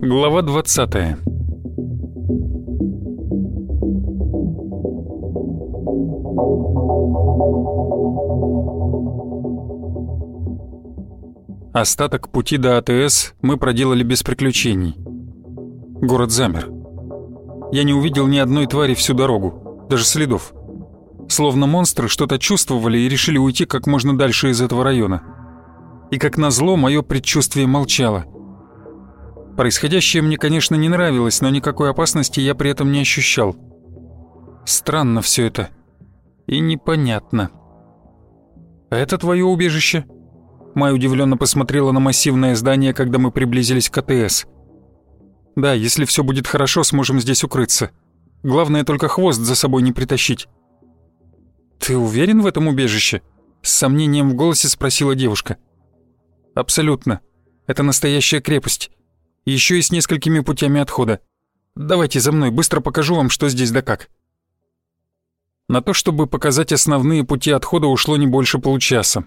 Глава 20 Остаток пути до АТС мы проделали без приключений. Город замер. Я не увидел ни одной твари всю дорогу, даже следов. Словно монстры что-то чувствовали и решили уйти как можно дальше из этого района. И как назло, мое предчувствие молчало. Происходящее мне, конечно, не нравилось, но никакой опасности я при этом не ощущал. Странно все это. И непонятно. «А это твое убежище?» Май удивленно посмотрела на массивное здание, когда мы приблизились к АТС. «Да, если все будет хорошо, сможем здесь укрыться. Главное только хвост за собой не притащить». «Ты уверен в этом убежище?» С сомнением в голосе спросила девушка. «Абсолютно. Это настоящая крепость. Еще и с несколькими путями отхода. Давайте за мной, быстро покажу вам, что здесь да как». На то, чтобы показать основные пути отхода, ушло не больше получаса.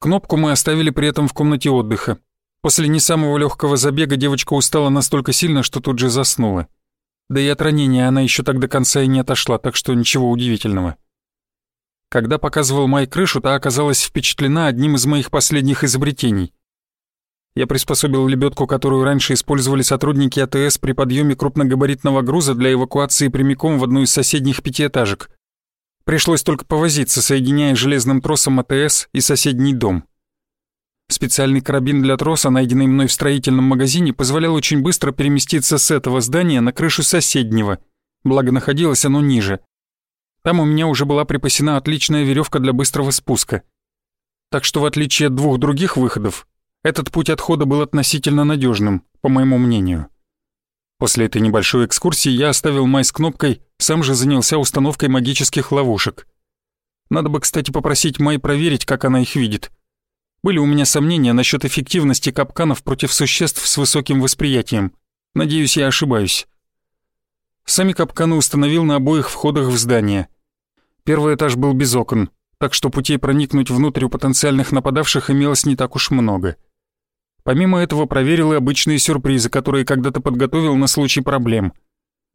Кнопку мы оставили при этом в комнате отдыха. После не самого легкого забега девочка устала настолько сильно, что тут же заснула. Да и от ранения она еще так до конца и не отошла, так что ничего удивительного. Когда показывал Май крышу, та оказалась впечатлена одним из моих последних изобретений. Я приспособил лебедку, которую раньше использовали сотрудники АТС при подъеме крупногабаритного груза для эвакуации прямиком в одну из соседних пятиэтажек. Пришлось только повозиться, соединяя железным тросом АТС и соседний дом. Специальный карабин для троса, найденный мной в строительном магазине, позволял очень быстро переместиться с этого здания на крышу соседнего, благо находилось оно ниже. Там у меня уже была припасена отличная веревка для быстрого спуска. Так что в отличие от двух других выходов, этот путь отхода был относительно надежным, по моему мнению. После этой небольшой экскурсии я оставил Май с кнопкой, сам же занялся установкой магических ловушек. Надо бы, кстати, попросить Май проверить, как она их видит. Были у меня сомнения насчет эффективности капканов против существ с высоким восприятием. Надеюсь, я ошибаюсь. Сами капканы установил на обоих входах в здание. Первый этаж был без окон, так что путей проникнуть внутрь у потенциальных нападавших имелось не так уж много — Помимо этого проверил и обычные сюрпризы, которые когда-то подготовил на случай проблем.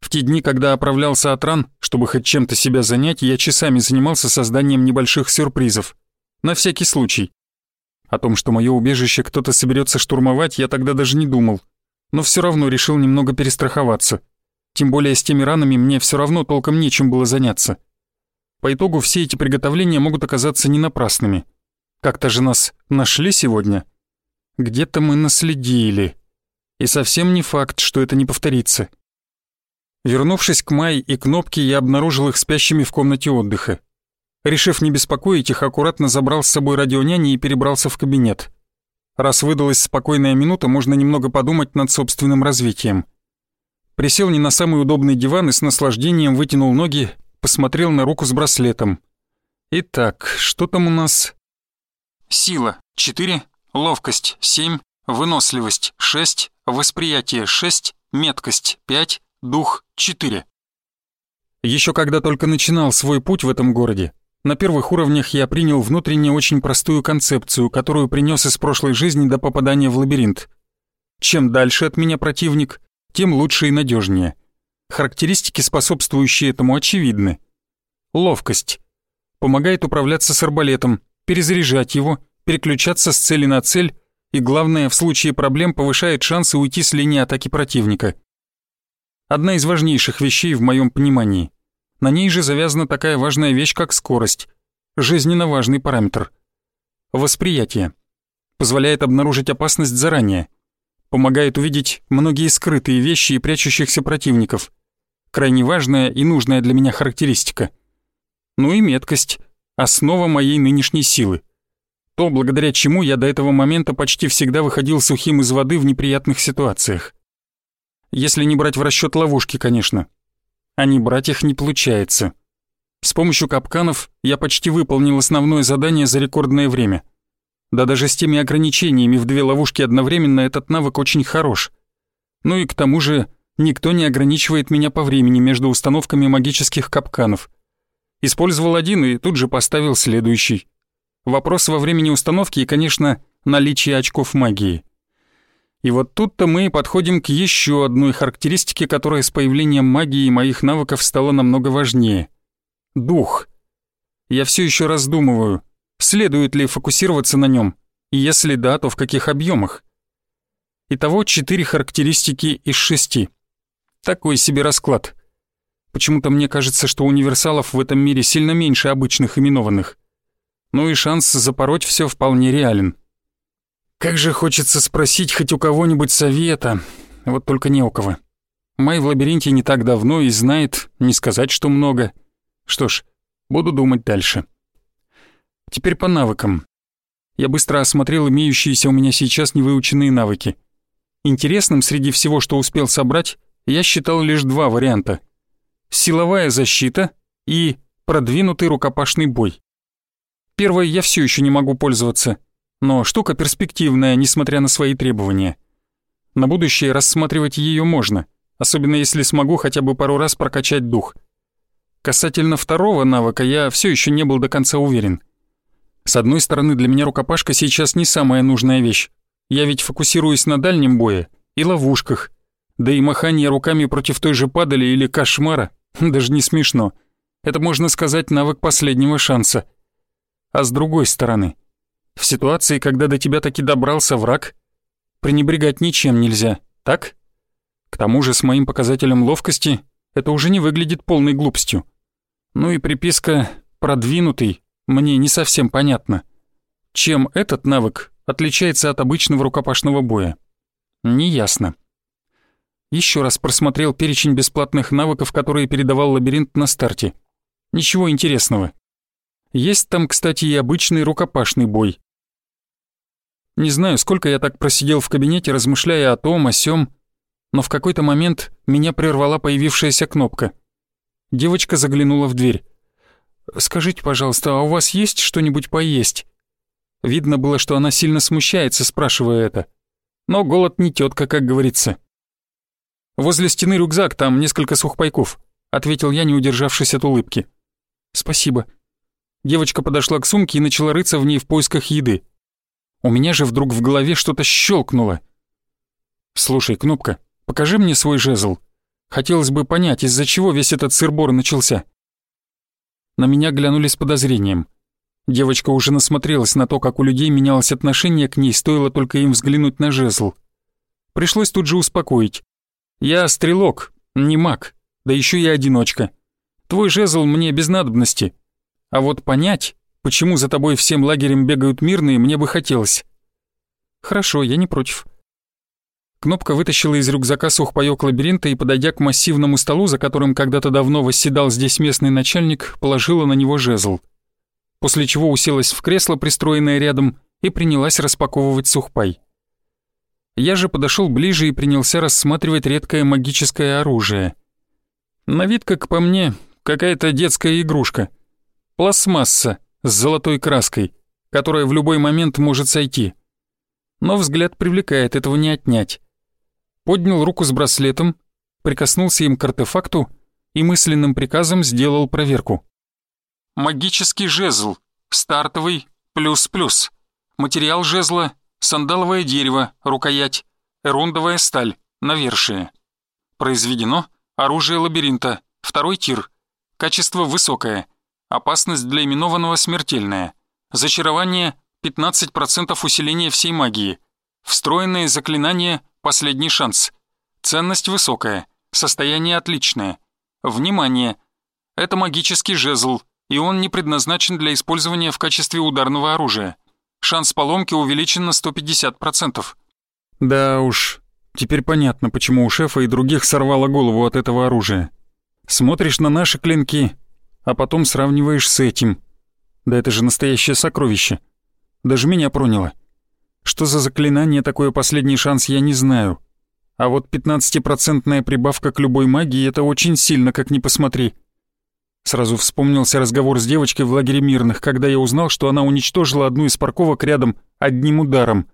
В те дни, когда оправлялся от ран, чтобы хоть чем-то себя занять, я часами занимался созданием небольших сюрпризов. На всякий случай. О том, что мое убежище кто-то соберется штурмовать, я тогда даже не думал. Но все равно решил немного перестраховаться. Тем более с теми ранами мне все равно толком нечем было заняться. По итогу все эти приготовления могут оказаться не напрасными. Как-то же нас нашли сегодня — где-то мы наследили. И совсем не факт, что это не повторится. Вернувшись к Май и Кнопке, я обнаружил их спящими в комнате отдыха. Решив не беспокоить их, аккуратно забрал с собой радионяни и перебрался в кабинет. Раз выдалась спокойная минута, можно немного подумать над собственным развитием. Присел не на самый удобный диван и с наслаждением вытянул ноги, посмотрел на руку с браслетом. Итак, что там у нас? Сила — 4, ловкость 7, выносливость 6, восприятие 6, меткость 5, дух 4. Еще когда только начинал свой путь в этом городе, на первых уровнях я принял внутренне очень простую концепцию, которую принес из прошлой жизни до попадания в лабиринт. Чем дальше от меня противник, тем лучше и надежнее. Характеристики, способствующие этому, очевидны. Ловкость. Помогает управляться с арбалетом, перезаряжать его, переключаться с цели на цель и, главное, в случае проблем повышает шансы уйти с линии атаки противника. Одна из важнейших вещей в моем понимании. На ней же завязана такая важная вещь, как скорость. Жизненно важный параметр. Восприятие. Позволяет обнаружить опасность заранее. Помогает увидеть многие скрытые вещи и прячущихся противников. Крайне важная и нужная для меня характеристика. Ну и меткость. Основа моей нынешней силы то, благодаря чему я до этого момента почти всегда выходил сухим из воды в неприятных ситуациях. Если не брать в расчет ловушки, конечно. А не брать их не получается. С помощью капканов я почти выполнил основное задание за рекордное время. Да даже с теми ограничениями в две ловушки одновременно этот навык очень хорош. Ну и к тому же никто не ограничивает меня по времени между установками магических капканов. Использовал один и тут же поставил следующий. Вопрос во времени установки и, конечно, наличие очков магии. И вот тут-то мы подходим к еще одной характеристике, которая с появлением магии и моих навыков стала намного важнее. Дух. Я все еще раздумываю, следует ли фокусироваться на нем, и если да, то в каких объемах. Итого четыре характеристики из шести. Такой себе расклад. Почему-то мне кажется, что универсалов в этом мире сильно меньше обычных именованных. Ну и шанс запороть все вполне реален. Как же хочется спросить хоть у кого-нибудь совета, вот только не у кого. Май в лабиринте не так давно и знает, не сказать, что много. Что ж, буду думать дальше. Теперь по навыкам. Я быстро осмотрел имеющиеся у меня сейчас невыученные навыки. Интересным среди всего, что успел собрать, я считал лишь два варианта. Силовая защита и продвинутый рукопашный бой. Первое я все еще не могу пользоваться, но штука перспективная, несмотря на свои требования. На будущее рассматривать ее можно, особенно если смогу хотя бы пару раз прокачать дух. Касательно второго навыка я все еще не был до конца уверен. С одной стороны, для меня рукопашка сейчас не самая нужная вещь. Я ведь фокусируюсь на дальнем бое и ловушках. Да и махание руками против той же падали или кошмара даже не смешно. Это, можно сказать, навык последнего шанса. А с другой стороны, в ситуации, когда до тебя таки добрался враг, пренебрегать ничем нельзя, так? К тому же с моим показателем ловкости это уже не выглядит полной глупостью. Ну и приписка «продвинутый» мне не совсем понятно. Чем этот навык отличается от обычного рукопашного боя? Неясно. Еще раз просмотрел перечень бесплатных навыков, которые передавал лабиринт на старте. Ничего интересного. Есть там, кстати, и обычный рукопашный бой. Не знаю, сколько я так просидел в кабинете, размышляя о том, о сём, но в какой-то момент меня прервала появившаяся кнопка. Девочка заглянула в дверь. «Скажите, пожалуйста, а у вас есть что-нибудь поесть?» Видно было, что она сильно смущается, спрашивая это. Но голод не тетка, как говорится. «Возле стены рюкзак, там несколько сухпайков», — ответил я, не удержавшись от улыбки. «Спасибо». Девочка подошла к сумке и начала рыться в ней в поисках еды. У меня же вдруг в голове что-то щелкнуло. «Слушай, Кнопка, покажи мне свой жезл. Хотелось бы понять, из-за чего весь этот сырбор начался». На меня глянули с подозрением. Девочка уже насмотрелась на то, как у людей менялось отношение к ней, стоило только им взглянуть на жезл. Пришлось тут же успокоить. «Я стрелок, не маг, да еще и одиночка. Твой жезл мне без надобности. А вот понять, Почему за тобой всем лагерем бегают мирные, мне бы хотелось. Хорошо, я не против. Кнопка вытащила из рюкзака сухпайок лабиринта и, подойдя к массивному столу, за которым когда-то давно восседал здесь местный начальник, положила на него жезл. После чего уселась в кресло, пристроенное рядом, и принялась распаковывать сухпай. Я же подошел ближе и принялся рассматривать редкое магическое оружие. На вид, как по мне, какая-то детская игрушка. Пластмасса, с золотой краской, которая в любой момент может сойти. Но взгляд привлекает, этого не отнять. Поднял руку с браслетом, прикоснулся им к артефакту и мысленным приказом сделал проверку. Магический жезл, стартовый, плюс-плюс. Материал жезла — сандаловое дерево, рукоять, эрундовая сталь, навершие. Произведено оружие лабиринта, второй тир. Качество высокое — Опасность для именованного смертельная. Зачарование 15% усиления всей магии. Встроенное заклинание «Последний шанс». Ценность высокая. Состояние отличное. Внимание! Это магический жезл, и он не предназначен для использования в качестве ударного оружия. Шанс поломки увеличен на 150%. Да уж, теперь понятно, почему у шефа и других сорвало голову от этого оружия. Смотришь на наши клинки, а потом сравниваешь с этим. Да это же настоящее сокровище. Даже меня проняло. Что за заклинание такое последний шанс, я не знаю. А вот 15-процентная прибавка к любой магии — это очень сильно, как ни посмотри. Сразу вспомнился разговор с девочкой в лагере мирных, когда я узнал, что она уничтожила одну из парковок рядом одним ударом.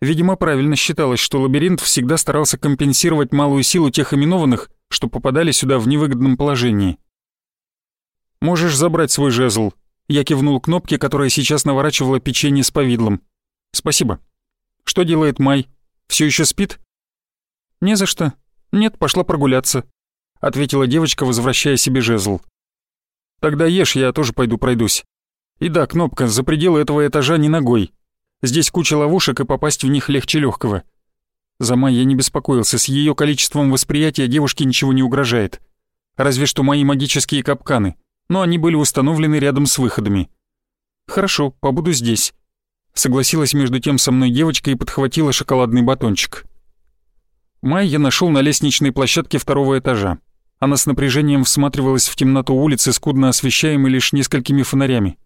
Видимо, правильно считалось, что лабиринт всегда старался компенсировать малую силу тех именованных, что попадали сюда в невыгодном положении. «Можешь забрать свой жезл». Я кивнул кнопке, которая сейчас наворачивала печенье с повидлом. «Спасибо». «Что делает Май? Все еще спит?» «Не за что. Нет, пошла прогуляться», — ответила девочка, возвращая себе жезл. «Тогда ешь, я тоже пойду пройдусь. И да, кнопка, за пределы этого этажа не ногой. Здесь куча ловушек, и попасть в них легче легкого. За Май я не беспокоился, с ее количеством восприятия девушке ничего не угрожает. Разве что мои магические капканы, но они были установлены рядом с выходами. «Хорошо, побуду здесь», — согласилась между тем со мной девочка и подхватила шоколадный батончик. Май я нашел на лестничной площадке второго этажа. Она с напряжением всматривалась в темноту улицы, скудно освещаемой лишь несколькими фонарями.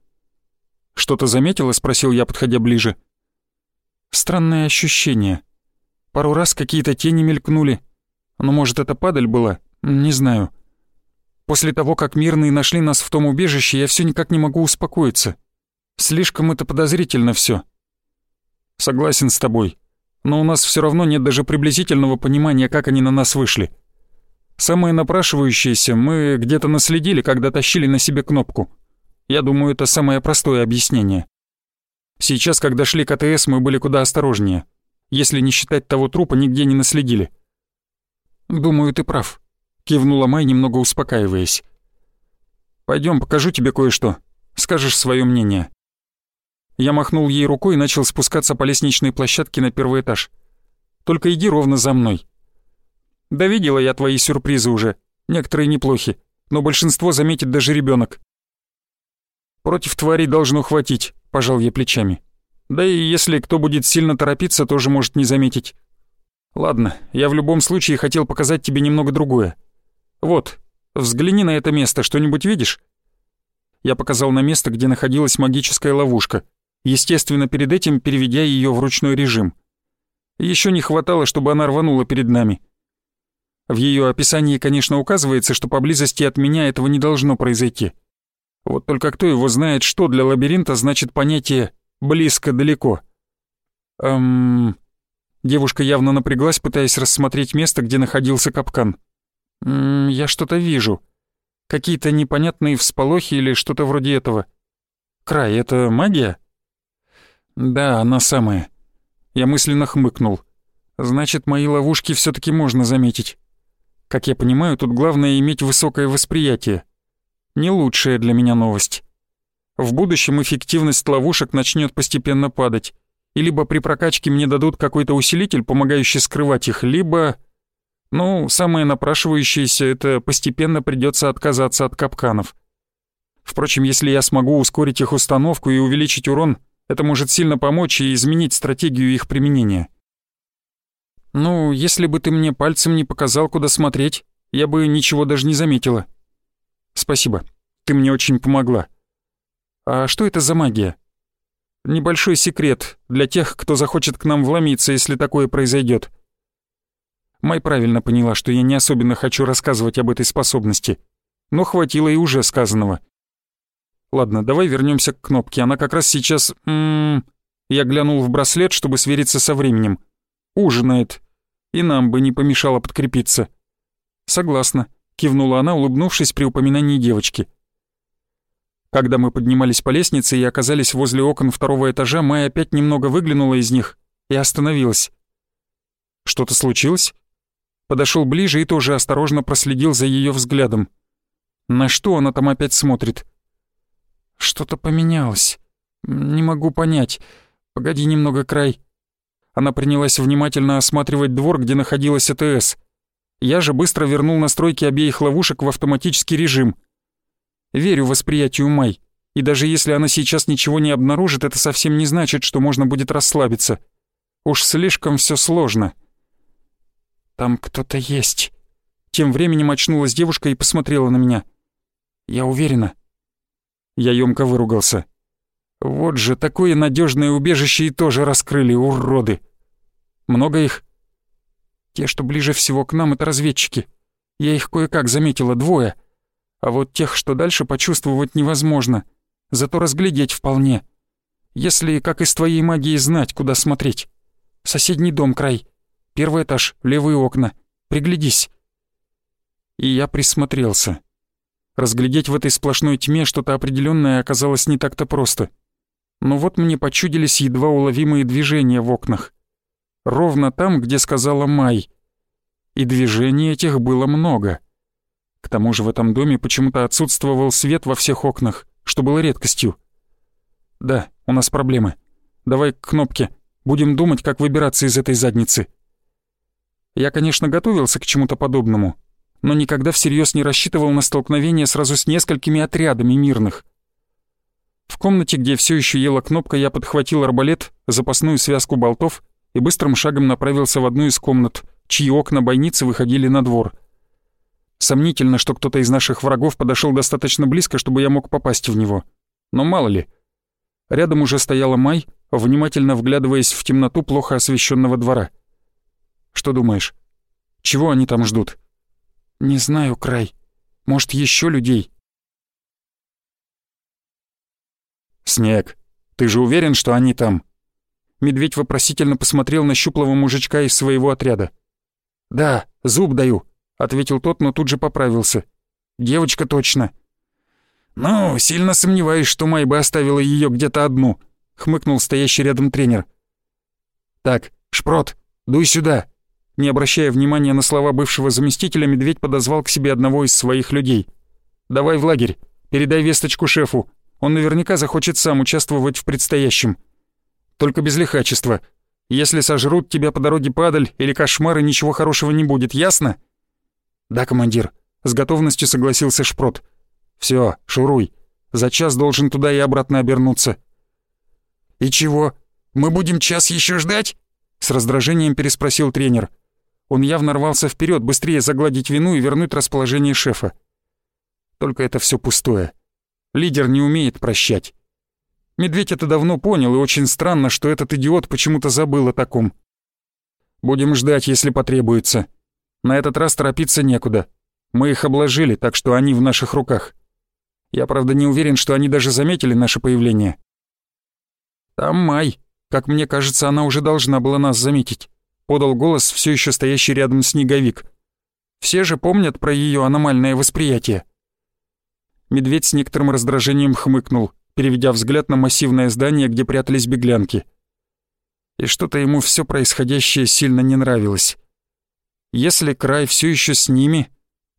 «Что-то заметила?» — спросил я, подходя ближе. «Странное ощущение», Пару раз какие-то тени мелькнули. Но, может, это падаль была? Не знаю. После того, как мирные нашли нас в том убежище, я все никак не могу успокоиться. Слишком это подозрительно все. Согласен с тобой. Но у нас все равно нет даже приблизительного понимания, как они на нас вышли. Самое напрашивающееся мы где-то наследили, когда тащили на себе кнопку. Я думаю, это самое простое объяснение. Сейчас, когда шли к АТС, мы были куда осторожнее. Если не считать того трупа, нигде не наследили. «Думаю, ты прав», — кивнула Май, немного успокаиваясь. Пойдем, покажу тебе кое-что. Скажешь свое мнение». Я махнул ей рукой и начал спускаться по лестничной площадке на первый этаж. «Только иди ровно за мной». «Да видела я твои сюрпризы уже. Некоторые неплохи, но большинство заметит даже ребенок. «Против твари должно хватить», — пожал я плечами. Да и если кто будет сильно торопиться, тоже может не заметить. Ладно, я в любом случае хотел показать тебе немного другое. Вот, взгляни на это место, что-нибудь видишь? Я показал на место, где находилась магическая ловушка, естественно, перед этим переведя ее в ручной режим. Еще не хватало, чтобы она рванула перед нами. В ее описании, конечно, указывается, что поблизости от меня этого не должно произойти. Вот только кто его знает, что для лабиринта значит понятие близко-далеко. Эм... Девушка явно напряглась, пытаясь рассмотреть место, где находился капкан. «М я что-то вижу. Какие-то непонятные всполохи или что-то вроде этого. Край, это магия?» «Да, она самая». Я мысленно хмыкнул. «Значит, мои ловушки все таки можно заметить. Как я понимаю, тут главное иметь высокое восприятие. Не лучшая для меня новость. В будущем эффективность ловушек начнет постепенно падать. И либо при прокачке мне дадут какой-то усилитель, помогающий скрывать их, либо... Ну, самое напрашивающееся — это постепенно придется отказаться от капканов. Впрочем, если я смогу ускорить их установку и увеличить урон, это может сильно помочь и изменить стратегию их применения. Ну, если бы ты мне пальцем не показал, куда смотреть, я бы ничего даже не заметила. Спасибо, ты мне очень помогла. «А что это за магия?» «Небольшой секрет для тех, кто захочет к нам вломиться, если такое произойдет. Май правильно поняла, что я не особенно хочу рассказывать об этой способности, но хватило и уже сказанного. Ладно, давай вернемся к кнопке, она как раз сейчас... М -м -м, я глянул в браслет, чтобы свериться со временем. Ужинает. И нам бы не помешало подкрепиться. Согласна, кивнула она, улыбнувшись при упоминании девочки. Когда мы поднимались по лестнице и оказались возле окон второго этажа, Май опять немного выглянула из них и остановилась. «Что-то случилось?» Подошел ближе и тоже осторожно проследил за ее взглядом. На что она там опять смотрит? «Что-то поменялось. Не могу понять. Погоди немного, край». Она принялась внимательно осматривать двор, где находилась АТС. Я же быстро вернул настройки обеих ловушек в автоматический режим — Верю восприятию Май, и даже если она сейчас ничего не обнаружит, это совсем не значит, что можно будет расслабиться. Уж слишком все сложно. «Там кто-то есть». Тем временем очнулась девушка и посмотрела на меня. «Я уверена». Я ёмко выругался. «Вот же, такое надежное убежище и тоже раскрыли, уроды!» «Много их?» «Те, что ближе всего к нам, это разведчики. Я их кое-как заметила, двое. А вот тех, что дальше, почувствовать невозможно. Зато разглядеть вполне. Если, как из твоей магии, знать, куда смотреть. Соседний дом край. Первый этаж, левые окна. Приглядись. И я присмотрелся. Разглядеть в этой сплошной тьме что-то определенное оказалось не так-то просто. Но вот мне почудились едва уловимые движения в окнах. Ровно там, где сказала Май. И движений этих было много. К тому же в этом доме почему-то отсутствовал свет во всех окнах, что было редкостью. «Да, у нас проблемы. Давай к кнопке. Будем думать, как выбираться из этой задницы». Я, конечно, готовился к чему-то подобному, но никогда всерьез не рассчитывал на столкновение сразу с несколькими отрядами мирных. В комнате, где все еще ела кнопка, я подхватил арбалет, запасную связку болтов и быстрым шагом направился в одну из комнат, чьи окна бойницы выходили на двор. Сомнительно, что кто-то из наших врагов подошел достаточно близко, чтобы я мог попасть в него. Но мало ли. Рядом уже стояла Май, внимательно вглядываясь в темноту плохо освещенного двора. «Что думаешь? Чего они там ждут?» «Не знаю, Край. Может, еще людей?» «Снег, ты же уверен, что они там?» Медведь вопросительно посмотрел на щуплого мужичка из своего отряда. «Да, зуб даю», — ответил тот, но тут же поправился. «Девочка точно». «Ну, сильно сомневаюсь, что Май бы оставила ее где-то одну», — хмыкнул стоящий рядом тренер. «Так, Шпрот, дуй сюда», не обращая внимания на слова бывшего заместителя, медведь подозвал к себе одного из своих людей. «Давай в лагерь, передай весточку шефу. Он наверняка захочет сам участвовать в предстоящем. Только без лихачества. Если сожрут тебя по дороге падаль или кошмары, ничего хорошего не будет, ясно?» «Да, командир», — с готовностью согласился Шпрот. «Всё, шуруй. За час должен туда и обратно обернуться». «И чего? Мы будем час еще ждать?» — с раздражением переспросил тренер. Он явно рвался вперед, быстрее загладить вину и вернуть расположение шефа. Только это все пустое. Лидер не умеет прощать. Медведь это давно понял, и очень странно, что этот идиот почему-то забыл о таком. Будем ждать, если потребуется. На этот раз торопиться некуда. Мы их обложили, так что они в наших руках. Я, правда, не уверен, что они даже заметили наше появление. Там Май. Как мне кажется, она уже должна была нас заметить. — подал голос все еще стоящий рядом снеговик. «Все же помнят про ее аномальное восприятие». Медведь с некоторым раздражением хмыкнул, переведя взгляд на массивное здание, где прятались беглянки. И что-то ему все происходящее сильно не нравилось. Если край все еще с ними,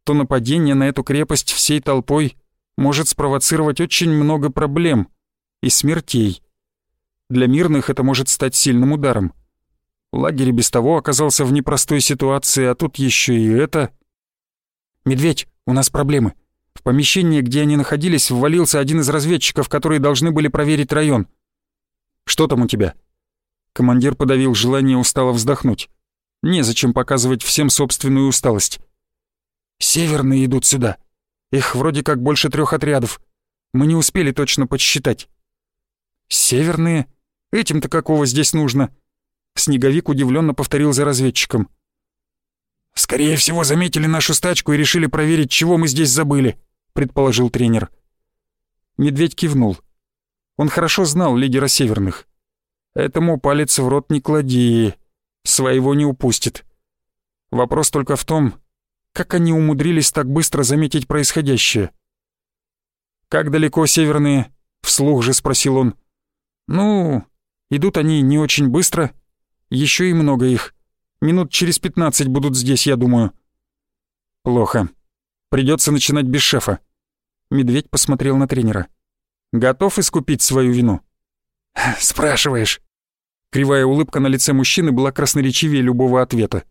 то нападение на эту крепость всей толпой может спровоцировать очень много проблем и смертей. Для мирных это может стать сильным ударом. Лагерь без того оказался в непростой ситуации, а тут еще и это... «Медведь, у нас проблемы. В помещении, где они находились, ввалился один из разведчиков, которые должны были проверить район. Что там у тебя?» Командир подавил желание устало вздохнуть. Незачем показывать всем собственную усталость. «Северные идут сюда. Их вроде как больше трех отрядов. Мы не успели точно подсчитать». «Северные? Этим-то какого здесь нужно?» Снеговик удивленно повторил за разведчиком. «Скорее всего, заметили нашу стачку и решили проверить, чего мы здесь забыли», — предположил тренер. Медведь кивнул. Он хорошо знал лидера северных. Этому палец в рот не клади, своего не упустит. Вопрос только в том, как они умудрились так быстро заметить происходящее. «Как далеко северные?» — вслух же спросил он. «Ну, идут они не очень быстро», еще и много их. Минут через пятнадцать будут здесь, я думаю». «Плохо. Придется начинать без шефа». Медведь посмотрел на тренера. «Готов искупить свою вину?» «Спрашиваешь». Кривая улыбка на лице мужчины была красноречивее любого ответа.